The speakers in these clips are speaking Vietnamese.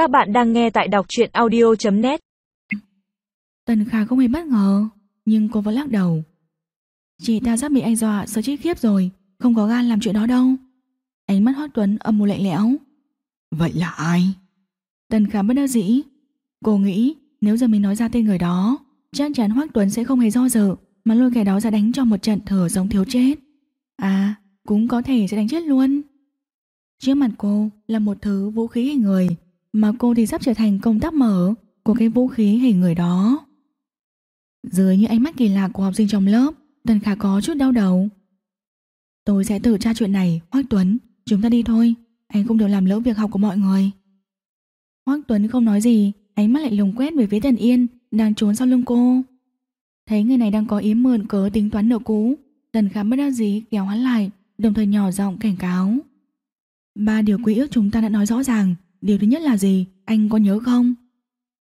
Các bạn đang nghe tại đọc truyện audio.net Tần Khả không hề bất ngờ Nhưng cô vẫn lắc đầu. Chị ta sắp bị anh dọa sợ chết khiếp rồi Không có gan làm chuyện đó đâu. Ánh mắt Hoác Tuấn âm mưu lạnh lẽo. Vậy là ai? Tần Khả bất đắc dĩ. Cô nghĩ nếu giờ mình nói ra tên người đó Chắc chắn Hoác Tuấn sẽ không hề do dự Mà lôi kẻ đó ra đánh cho một trận thở giống thiếu chết. À cũng có thể sẽ đánh chết luôn. Trước mặt cô là một thứ vũ khí hình người mà cô thì sắp trở thành công tác mở Của cái vũ khí hình người đó. Dưới những ánh mắt kỳ lạ của học sinh trong lớp, Tần Khả có chút đau đầu. Tôi sẽ tự tra chuyện này Hoác Tuấn. Chúng ta đi thôi. Anh không được làm lỡ việc học của mọi người. Hoác Tuấn không nói gì, Ánh mắt lại lùng quét về phía Tần Yên Đang trốn sau lưng cô. Thấy người này đang có ý mượn cớ tính toán nợ cũ, Tần Khả bất đắc dĩ kéo hắn lại, Đồng thời nhỏ giọng cảnh cáo. Ba điều quy ước chúng ta đã nói rõ ràng. Điều thứ nhất là gì, anh có nhớ không?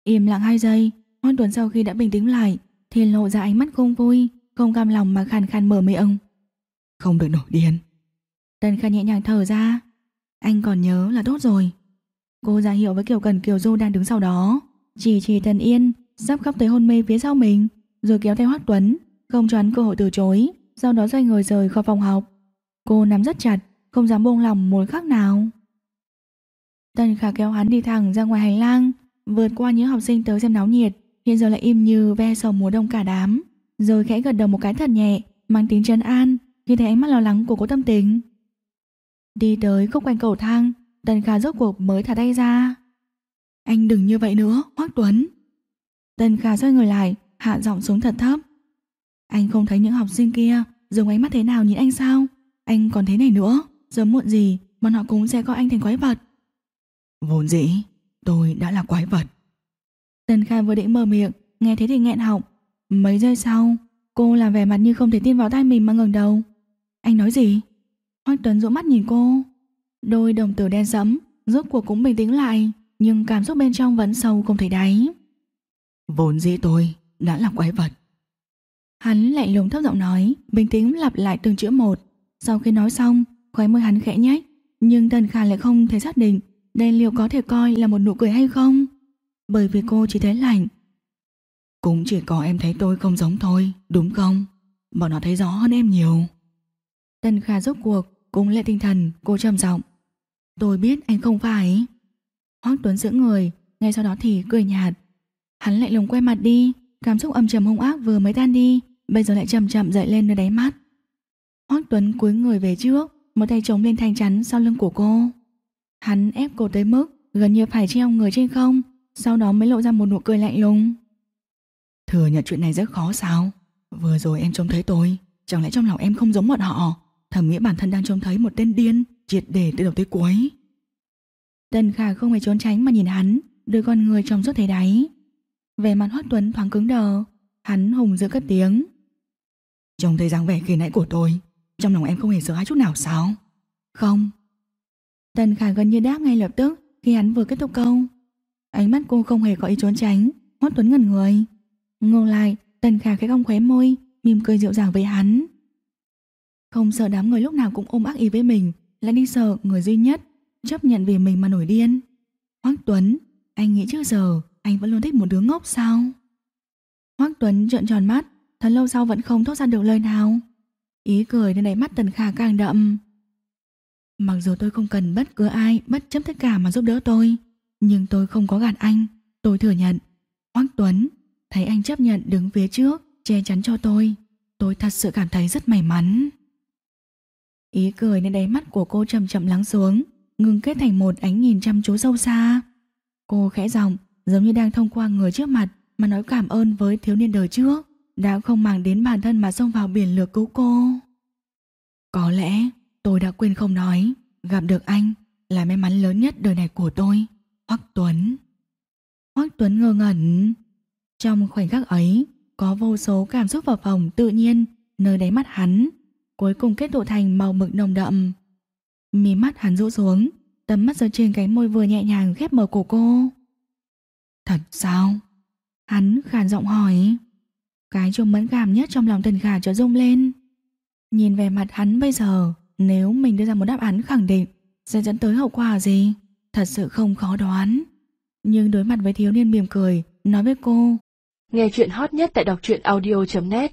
Im lặng hai giây. Hoan Tuấn sau khi đã bình tĩnh lại Thì lộ ra ánh mắt không vui Không cam lòng mà khàn khàn mở miệng. Không được nổi điên. Tần Khả nhẹ nhàng thở ra. Anh còn nhớ là tốt rồi. Cô ra hiệu với Kiều Cần Kiều Du đang đứng sau đó. Chỉ chỉ Tần Yên Sắp khóc tới hôn mê phía sau mình Rồi kéo theo Hoác Tuấn Không cho hắn cơ hội từ chối Sau đó xoay người rời khỏi phòng học. Cô nắm rất chặt Không dám buông lòng một khắc nào Tần Khả kéo hắn đi thẳng ra ngoài hành lang, Vượt qua những học sinh tới xem náo nhiệt. Hiện giờ lại im như ve sầu mùa đông cả đám, Rồi khẽ gật đầu một cái thật nhẹ, Mang tính trấn an, Khi thấy ánh mắt lo lắng của cô tâm tình. Đi tới khúc quanh cầu thang Tần Khả rốt cuộc mới thả tay ra. Anh đừng như vậy nữa, Hoác Tuấn. Tần Khả xoay người lại, Hạ giọng xuống thật thấp. Anh không thấy những học sinh kia Dùng ánh mắt thế nào nhìn anh sao? Anh còn thế này nữa, Sớm muộn gì, bọn họ cũng sẽ coi anh thành quái vật. Vốn dĩ tôi đã là quái vật. Tần Khả vừa định mở miệng Nghe thế thì nghẹn họng. Mấy giây sau Cô làm vẻ mặt như không thể tin vào tai mình mà ngẩng đầu. Anh nói gì? Hoác Tuấn rũ mắt nhìn cô. Đôi đồng tử đen sẫm Rốt cuộc cũng bình tĩnh lại Nhưng cảm xúc bên trong vẫn sâu không thể đáy. Vốn dĩ tôi đã là quái vật. Hắn lạnh lùng thấp giọng nói Bình tĩnh lặp lại từng chữ một. Sau khi nói xong Khóe môi hắn khẽ nhếch Nhưng Tần Khả lại không thể xác định đây liệu có thể coi là một nụ cười hay không? Bởi vì cô chỉ thấy lạnh. Cũng chỉ có em thấy tôi không giống thôi, Đúng không? Bọn nó thấy rõ hơn em nhiều. Tần Kha rốt cuộc Cũng lệ tinh thần, cô trầm giọng. Tôi biết anh không phải. Hoác Tuấn giữ người, Ngay sau đó thì cười nhạt. Hắn lại lùng quay mặt đi, Cảm xúc âm trầm hung ác vừa mới tan đi, Bây giờ lại chậm chậm dậy lên nơi đáy mắt. Hoác Tuấn cúi người về trước, Một tay chống lên thanh chắn sau lưng của cô. Hắn ép cô tới mức Gần như phải treo người trên không Sau đó mới lộ ra một nụ cười lạnh lùng. Thừa nhận chuyện này rất khó sao? Vừa rồi em trông thấy tôi Chẳng lẽ trong lòng em không giống bọn họ? Thầm nghĩ bản thân đang trông thấy một tên điên Triệt để từ đầu tới cuối. Tần Khả không hề trốn tránh mà nhìn hắn Đôi con người trong suốt thấy đáy. Về mặt Hoác Tuấn thoáng cứng đờ Hắn hùng dữ cất tiếng. Trông thấy dáng vẻ khi nãy của tôi Trong lòng em không hề sợ hãi chút nào sao? Không Tần Khả gần như đáp ngay lập tức Khi hắn vừa kết thúc câu. Ánh mắt cô không hề có ý trốn tránh Hoác Tuấn ngẩn người. Ngược lại, Tần Khả khẽ cong khóe môi, Mỉm cười dịu dàng với hắn. Không sợ đám người lúc nào cũng ôm ác ý với mình, Lại đi sợ người duy nhất Chấp nhận vì mình mà nổi điên. Hoác Tuấn, Anh nghĩ trước giờ anh vẫn luôn thích một đứa ngốc sao? Hoác Tuấn trợn tròn mắt, Thật lâu sau vẫn không thốt ra được lời nào. Ý cười nên đáy mắt Tần Khả càng đậm. Mặc dù tôi không cần bất cứ ai, Bất chấp tất cả mà giúp đỡ tôi, Nhưng tôi không có gạt anh. Tôi thừa nhận. Hoác Tuấn, Thấy anh chấp nhận đứng phía trước, Che chắn cho tôi Tôi thật sự cảm thấy rất may mắn. Ý cười nên đáy mắt của cô chậm chậm lắng xuống Ngừng kết thành một ánh nhìn chăm chú sâu xa. Cô khẽ giọng, Giống như đang thông qua người trước mặt, Mà nói cảm ơn với thiếu niên đời trước, Đã không màng đến bản thân mà xông vào biển lửa cứu cô. Có lẽ tôi đã quên không nói, Gặp được anh Là may mắn lớn nhất đời này của tôi, Hoắc Tuấn. Hoắc Tuấn ngơ ngẩn. Trong khoảnh khắc ấy, Có vô số cảm xúc vào phòng tự nhiên Nơi đáy mắt hắn, Cuối cùng kết tụ thành màu mực nồng đậm. Mí mắt hắn rũ xuống Tấm mắt rơi trên cánh môi vừa nhẹ nhàng khép mở của cô. Thật sao? Hắn khàn giọng hỏi. Cái trông mẫn cảm nhất trong lòng tần khả cho rung lên. Nhìn về mặt hắn bây giờ nếu mình đưa ra một đáp án khẳng định Sẽ dẫn tới hậu quả gì? Thật sự không khó đoán. Nhưng đối mặt với thiếu niên mỉm cười, nói với cô. Nghe chuyện hot nhất tại đọc truyện audio.net